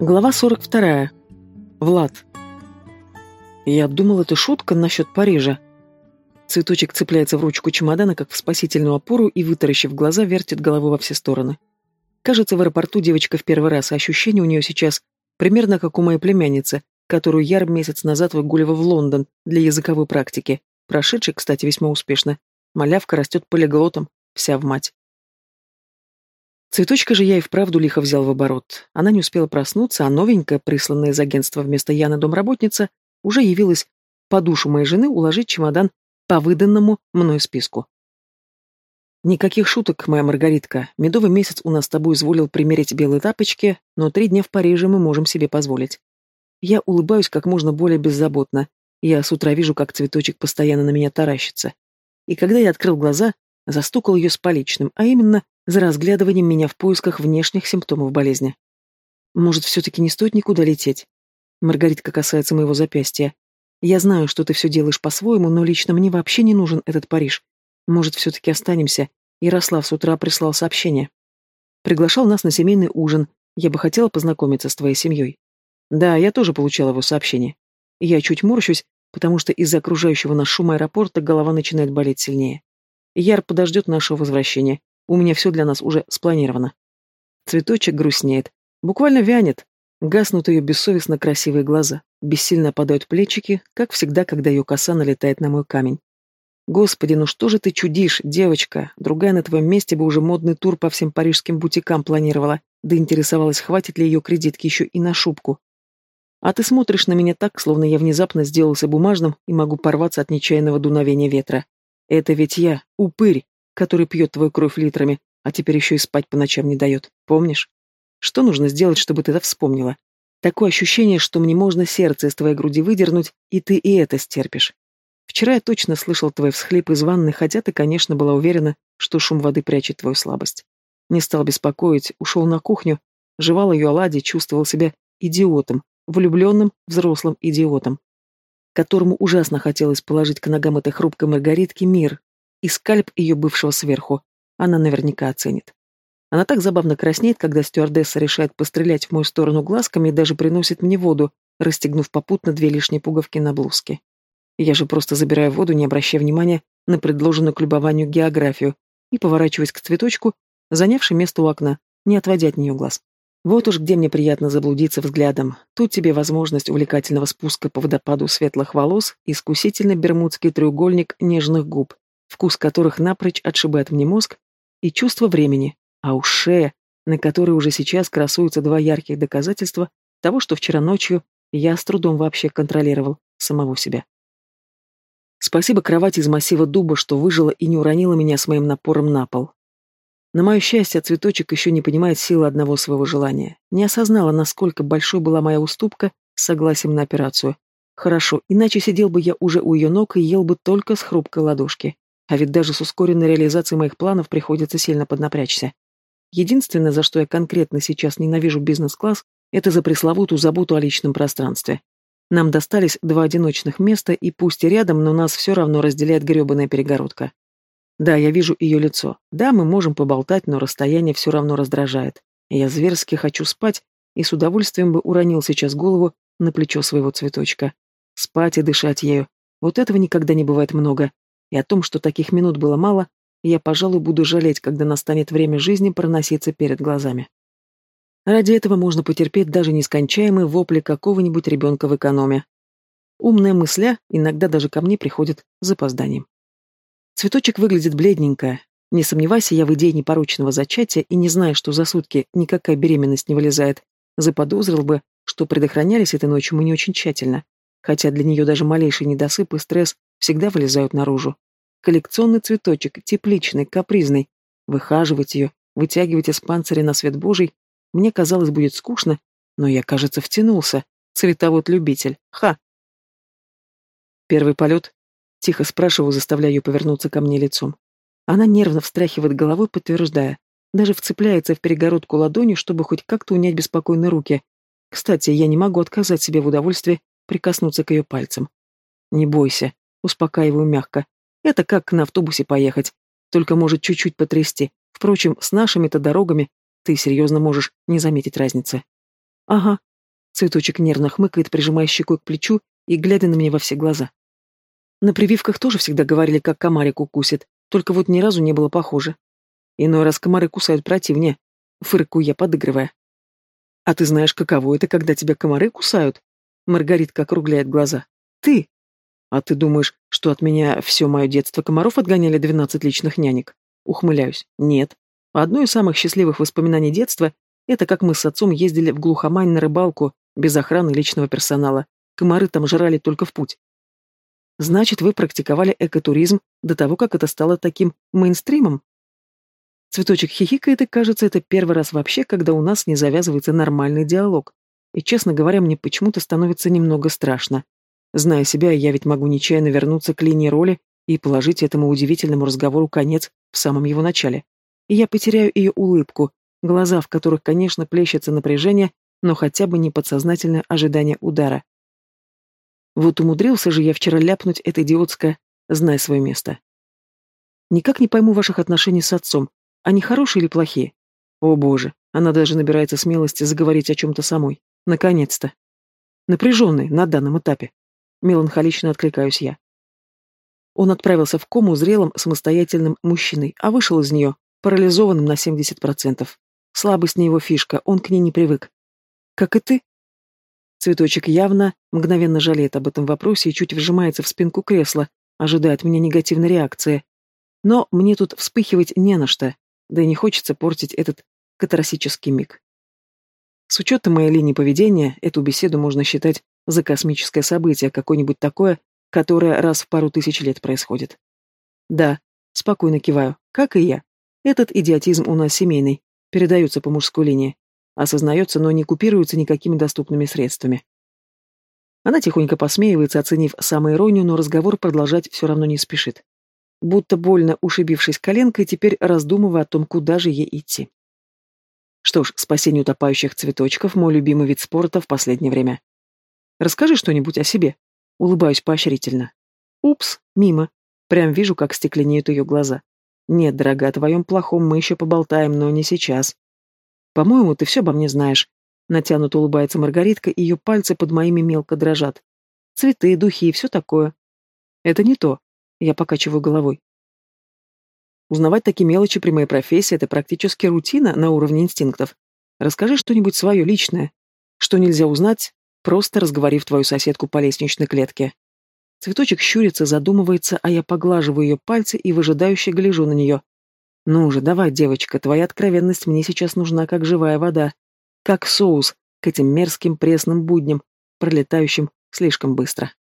Глава 42. Влад. Я думал, это шутка насчет Парижа. Цветочек цепляется в ручку чемодана, как в спасительную опору, и, вытаращив глаза, вертит головой во все стороны. Кажется, в аэропорту девочка в первый раз, а ощущение у нее сейчас примерно как у моей племянницы, которую я месяц назад выгуливал в Лондон для языковой практики, прошедшей, кстати, весьма успешно. Малявка растет полиглотом, вся в мать. Цветочка же я и вправду лихо взял в оборот. Она не успела проснуться, а новенькая, присланная из агентства вместо Яны домработница, уже явилась по душу моей жены уложить чемодан по выданному мною списку. Никаких шуток, моя Маргаритка. Медовый месяц у нас с тобой изволил примерить белые тапочки, но три дня в Париже мы можем себе позволить. Я улыбаюсь как можно более беззаботно. Я с утра вижу, как цветочек постоянно на меня таращится. И когда я открыл глаза, застукал ее с поличным, а именно за разглядыванием меня в поисках внешних симптомов болезни. Может, все-таки не стоит никуда лететь? Маргаритка касается моего запястья. Я знаю, что ты все делаешь по-своему, но лично мне вообще не нужен этот Париж. Может, все-таки останемся? Ярослав с утра прислал сообщение. Приглашал нас на семейный ужин. Я бы хотела познакомиться с твоей семьей. Да, я тоже получала его сообщение. Я чуть морщусь, потому что из-за окружающего нас шума аэропорта голова начинает болеть сильнее. Яр подождет нашего возвращения. У меня все для нас уже спланировано. Цветочек грустнеет. Буквально вянет. Гаснут ее бессовестно красивые глаза. Бессильно опадают плечики, как всегда, когда ее коса налетает на мой камень. Господи, ну что же ты чудишь, девочка? Другая на твоем месте бы уже модный тур по всем парижским бутикам планировала, да интересовалась, хватит ли ее кредитки еще и на шубку. А ты смотришь на меня так, словно я внезапно сделался бумажным и могу порваться от нечаянного дуновения ветра. Это ведь я, упырь, который пьет твою кровь литрами, а теперь еще и спать по ночам не дает. Помнишь? Что нужно сделать, чтобы ты это вспомнила? Такое ощущение, что мне можно сердце из твоей груди выдернуть, и ты и это стерпишь. Вчера я точно слышал твой всхлип из ванны, хотя ты, конечно, была уверена, что шум воды прячет твою слабость. Не стал беспокоить, ушел на кухню, жевал ее оладьи, чувствовал себя идиотом, влюбленным взрослым идиотом, которому ужасно хотелось положить к ногам этой хрупкой Маргаритки мир, и скальп ее бывшего сверху. Она наверняка оценит. Она так забавно краснеет, когда стюардесса решает пострелять в мою сторону глазками и даже приносит мне воду, расстегнув попутно две лишние пуговки на блузке. Я же просто забираю воду, не обращая внимания на предложенную к любованию географию, и поворачиваюсь к цветочку, занявший место у окна, не отводя от нее глаз. Вот уж где мне приятно заблудиться взглядом. Тут тебе возможность увлекательного спуска по водопаду светлых волос, искусительный бермудский треугольник нежных губ, вкус которых напрочь отшибает мне мозг, и чувство времени, а уж шея, на которой уже сейчас красуются два ярких доказательства того, что вчера ночью я с трудом вообще контролировал самого себя. Спасибо кровати из массива дуба, что выжила и не уронила меня с моим напором на пол. На мое счастье, цветочек еще не понимает силы одного своего желания. Не осознала, насколько большой была моя уступка с согласием на операцию. Хорошо, иначе сидел бы я уже у ее ног и ел бы только с хрупкой ладошки. А ведь даже с ускоренной реализацией моих планов приходится сильно поднапрячься. Единственное, за что я конкретно сейчас ненавижу бизнес-класс, это за пресловутую заботу о личном пространстве. Нам достались два одиночных места, и пусть и рядом, но нас все равно разделяет гребаная перегородка. Да, я вижу ее лицо. Да, мы можем поболтать, но расстояние все равно раздражает. Я зверски хочу спать, и с удовольствием бы уронил сейчас голову на плечо своего цветочка. Спать и дышать ею. Вот этого никогда не бывает много и о том, что таких минут было мало, я, пожалуй, буду жалеть, когда настанет время жизни проноситься перед глазами. Ради этого можно потерпеть даже нескончаемые вопли какого-нибудь ребенка в экономе. Умная мысля иногда даже ко мне приходит с запозданием. Цветочек выглядит бледненько. Не сомневайся, я в идее непорочного зачатия и не зная, что за сутки никакая беременность не вылезает, заподозрил бы, что предохранялись этой ночью мы не очень тщательно, хотя для нее даже малейший недосып и стресс всегда вылезают наружу. Коллекционный цветочек, тепличный, капризный. Выхаживать ее, вытягивать из панциря на свет божий, мне казалось, будет скучно, но я, кажется, втянулся. Цветовод-любитель. Ха! Первый полет. Тихо спрашиваю, заставляя ее повернуться ко мне лицом. Она нервно встряхивает головой, подтверждая. Даже вцепляется в перегородку ладонью, чтобы хоть как-то унять беспокойные руки. Кстати, я не могу отказать себе в удовольствии прикоснуться к ее пальцам. Не бойся, Успокаиваю мягко. Это как на автобусе поехать. Только может чуть-чуть потрясти. Впрочем, с нашими-то дорогами ты серьезно можешь не заметить разницы. Ага, Цветочек нервно хмыкает, прижимая щекой к плечу и глядя на меня во все глаза. На прививках тоже всегда говорили, как комарик укусит, только вот ни разу не было похоже. Иной раз комары кусают противнее, фыркую я, подыгрывая. А ты знаешь, каково это, когда тебя комары кусают? Маргаритка округляет глаза. Ты? А ты думаешь, что от меня все мое детство комаров отгоняли двенадцать личных нянек? Ухмыляюсь. Нет. Одно из самых счастливых воспоминаний детства — это как мы с отцом ездили в глухомань на рыбалку, без охраны личного персонала. Комары там жрали только в путь. Значит, вы практиковали экотуризм до того, как это стало таким мейнстримом? Цветочек хихикает, и кажется, это первый раз вообще, когда у нас не завязывается нормальный диалог. И, честно говоря, мне почему-то становится немного страшно. Зная себя, я ведь могу нечаянно вернуться к линии роли и положить этому удивительному разговору конец в самом его начале. И я потеряю ее улыбку, глаза, в которых, конечно, плещется напряжение, но хотя бы не подсознательное ожидание удара. Вот умудрился же я вчера ляпнуть это идиотское «знай свое место». Никак не пойму ваших отношений с отцом. Они хорошие или плохие? О боже, она даже набирается смелости заговорить о чем-то самой. Наконец-то. Напряженный на данном этапе. Меланхолично откликаюсь я. Он отправился в кому зрелым, самостоятельным мужчиной, а вышел из нее, парализованным на 70%. Слабость не его фишка, он к ней не привык. Как и ты. Цветочек явно мгновенно жалеет об этом вопросе и чуть вжимается в спинку кресла, ожидая от меня негативной реакции. Но мне тут вспыхивать не на что да и не хочется портить этот катарсический миг. С учетом моей линии поведения, эту беседу можно считать за космическое событие, какое-нибудь такое, которое раз в пару тысяч лет происходит. Да, спокойно киваю, как и я. Этот идиотизм у нас семейный, передается по мужской линии. Осознается, но не купируется никакими доступными средствами. Она тихонько посмеивается, оценив самоиронию, но разговор продолжать все равно не спешит будто больно ушибившись коленкой, теперь раздумывая о том, куда же ей идти. Что ж, спасение утопающих цветочков — мой любимый вид спорта в последнее время. Расскажи что-нибудь о себе. Улыбаюсь поощрительно. Упс, мимо. Прям вижу, как стекленеют ее глаза. Нет, дорогая, о твоем плохом мы еще поболтаем, но не сейчас. По-моему, ты все обо мне знаешь. Натянуто улыбается Маргаритка, и ее пальцы под моими мелко дрожат. Цветы, духи и все такое. Это не то. Я покачиваю головой. Узнавать такие мелочи при моей профессии — это практически рутина на уровне инстинктов. Расскажи что-нибудь свое личное. Что нельзя узнать, просто разговорив твою соседку по лестничной клетке. Цветочек щурится, задумывается, а я поглаживаю ее пальцы и выжидающе гляжу на нее. Ну же, давай, девочка, твоя откровенность мне сейчас нужна, как живая вода. Как соус к этим мерзким пресным будням, пролетающим слишком быстро.